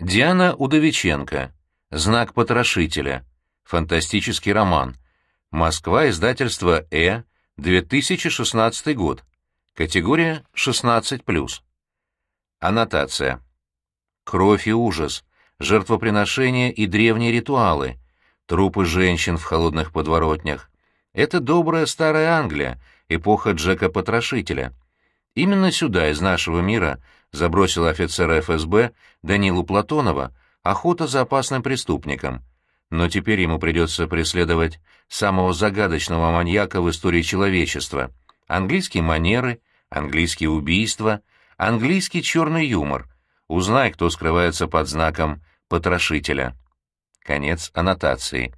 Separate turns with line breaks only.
Диана Удовиченко. Знак потрошителя. Фантастический роман. Москва, издательство «Э», 2016 год. Категория 16+. Аннотация. Кровь и ужас, жертвоприношения и древние ритуалы, трупы женщин в холодных подворотнях. Это добрая старая Англия, эпоха Джека-потрошителя. Именно сюда, из нашего мира, забросил офицера ФСБ Данилу Платонова охота за опасным преступником. Но теперь ему придется преследовать самого загадочного маньяка в истории человечества. Английские манеры, английские убийства, английский черный юмор. Узнай, кто скрывается под знаком «потрошителя». Конец аннотации.